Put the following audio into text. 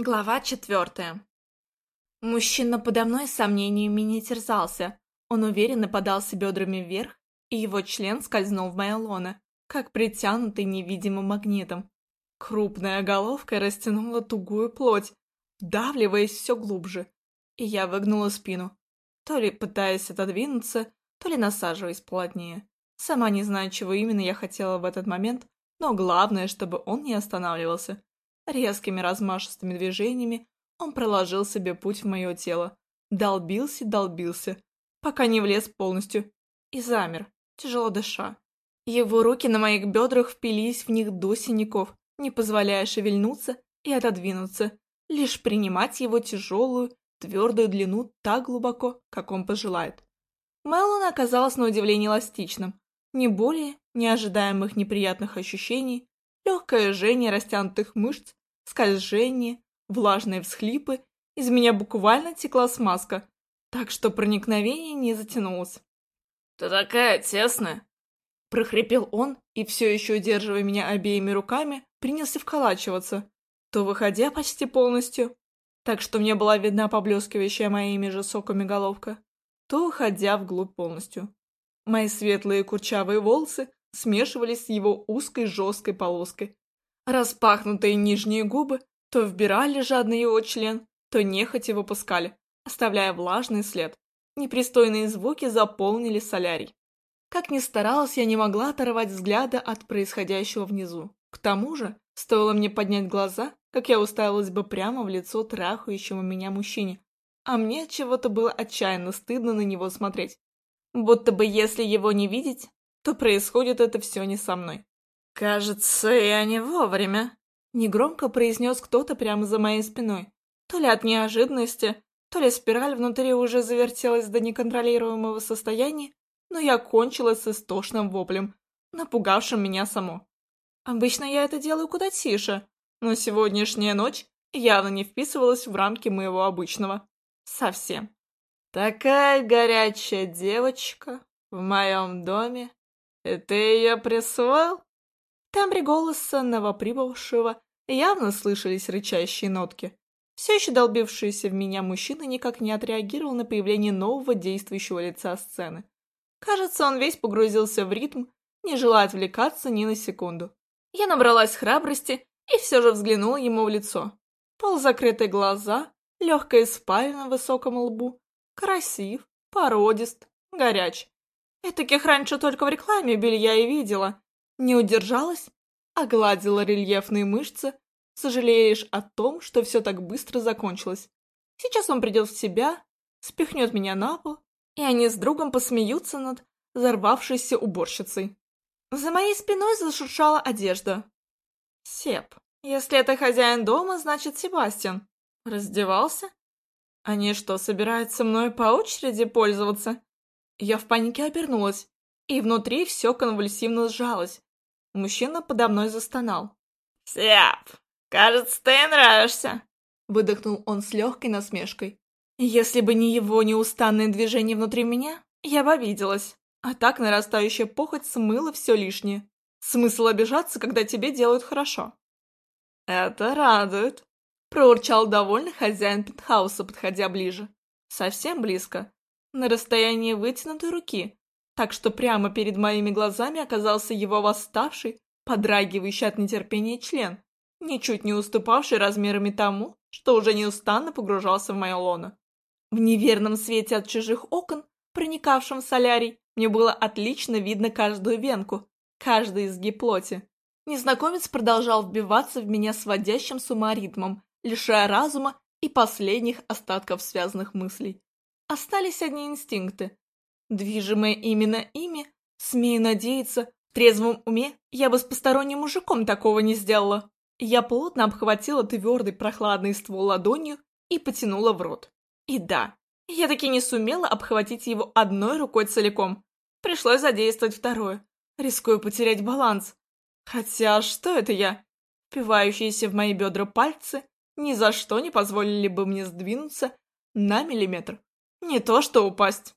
Глава четвертая. Мужчина подо мной сомнениями не терзался. Он уверенно подался бедрами вверх, и его член скользнул в мое лоно, как притянутый невидимым магнитом. Крупная головка растянула тугую плоть, вдавливаясь все глубже, и я выгнула спину, то ли пытаясь отодвинуться, то ли насаживаясь плотнее. Сама не знаю, чего именно я хотела в этот момент, но главное, чтобы он не останавливался. Резкими размашистыми движениями он проложил себе путь в мое тело. Долбился, долбился, пока не влез полностью. И замер, тяжело дыша. Его руки на моих бедрах впились в них до синяков, не позволяя шевельнуться и отодвинуться, лишь принимать его тяжелую, твердую длину так глубоко, как он пожелает. Мелон оказалась на удивление эластичным. Не более неожидаемых неприятных ощущений, легкое жжение растянутых мышц скольжение, влажные всхлипы, из меня буквально текла смазка, так что проникновение не затянулось. «Ты такая тесная!» прохрипел он и, все еще удерживая меня обеими руками, принялся вколачиваться, то выходя почти полностью, так что мне была видна поблескивающая моими же соками головка, то уходя вглубь полностью. Мои светлые курчавые волосы смешивались с его узкой жесткой полоской, Распахнутые нижние губы то вбирали жадный его член, то нехотя выпускали, оставляя влажный след. Непристойные звуки заполнили солярий. Как ни старалась, я не могла оторвать взгляда от происходящего внизу. К тому же, стоило мне поднять глаза, как я уставилась бы прямо в лицо трахающему меня мужчине, а мне чего-то было отчаянно стыдно на него смотреть. Будто бы если его не видеть, то происходит это все не со мной. «Кажется, я не вовремя», — негромко произнес кто-то прямо за моей спиной. То ли от неожиданности, то ли спираль внутри уже завертелась до неконтролируемого состояния, но я кончила с истошным воплем, напугавшим меня само. Обычно я это делаю куда тише, но сегодняшняя ночь явно не вписывалась в рамки моего обычного. Совсем. «Такая горячая девочка в моем доме, и ты ее присвоил?» Тембре голоса новоприбывшего явно слышались рычащие нотки. Все еще долбившийся в меня мужчина никак не отреагировал на появление нового действующего лица сцены. Кажется, он весь погрузился в ритм, не желая отвлекаться ни на секунду. Я набралась храбрости и все же взглянула ему в лицо. Полузакрытые глаза, легкая спальня на высоком лбу. Красив, породист, горяч. Таких раньше только в рекламе белья и видела. Не удержалась, огладила рельефные мышцы, сожалея лишь о том, что все так быстро закончилось. Сейчас он придет в себя, спихнет меня на пол, и они с другом посмеются над взорвавшейся уборщицей. За моей спиной зашуршала одежда. Сеп. Если это хозяин дома, значит Себастьян. Раздевался? Они что, собираются мной по очереди пользоваться? Я в панике обернулась, и внутри все конвульсивно сжалось. Мужчина подо мной застонал. «Сяп, кажется, ты нравишься!» Выдохнул он с легкой насмешкой. Если бы не его неустанные движения внутри меня, я бы обиделась. А так нарастающая похоть смыла все лишнее. Смысл обижаться, когда тебе делают хорошо. «Это радует», — проурчал довольно хозяин пентхауса, подходя ближе. Совсем близко, на расстоянии вытянутой руки, так что прямо перед моими глазами оказался его восставший, подрагивающий от нетерпения член, ничуть не уступавший размерами тому, что уже неустанно погружался в мое лоно. В неверном свете от чужих окон, проникавшем в солярий, мне было отлично видно каждую венку, каждый изгиб плоти. Незнакомец продолжал вбиваться в меня сводящим с ума ритмом, лишая разума и последних остатков связанных мыслей. Остались одни инстинкты, Движимая именно ими, смею надеяться, в трезвом уме я бы с посторонним мужиком такого не сделала. Я плотно обхватила твердый прохладный ствол ладонью и потянула в рот. И да, я таки не сумела обхватить его одной рукой целиком. Пришлось задействовать второе, рискуя потерять баланс. Хотя что это я? Впивающиеся в мои бедра пальцы ни за что не позволили бы мне сдвинуться на миллиметр. Не то что упасть.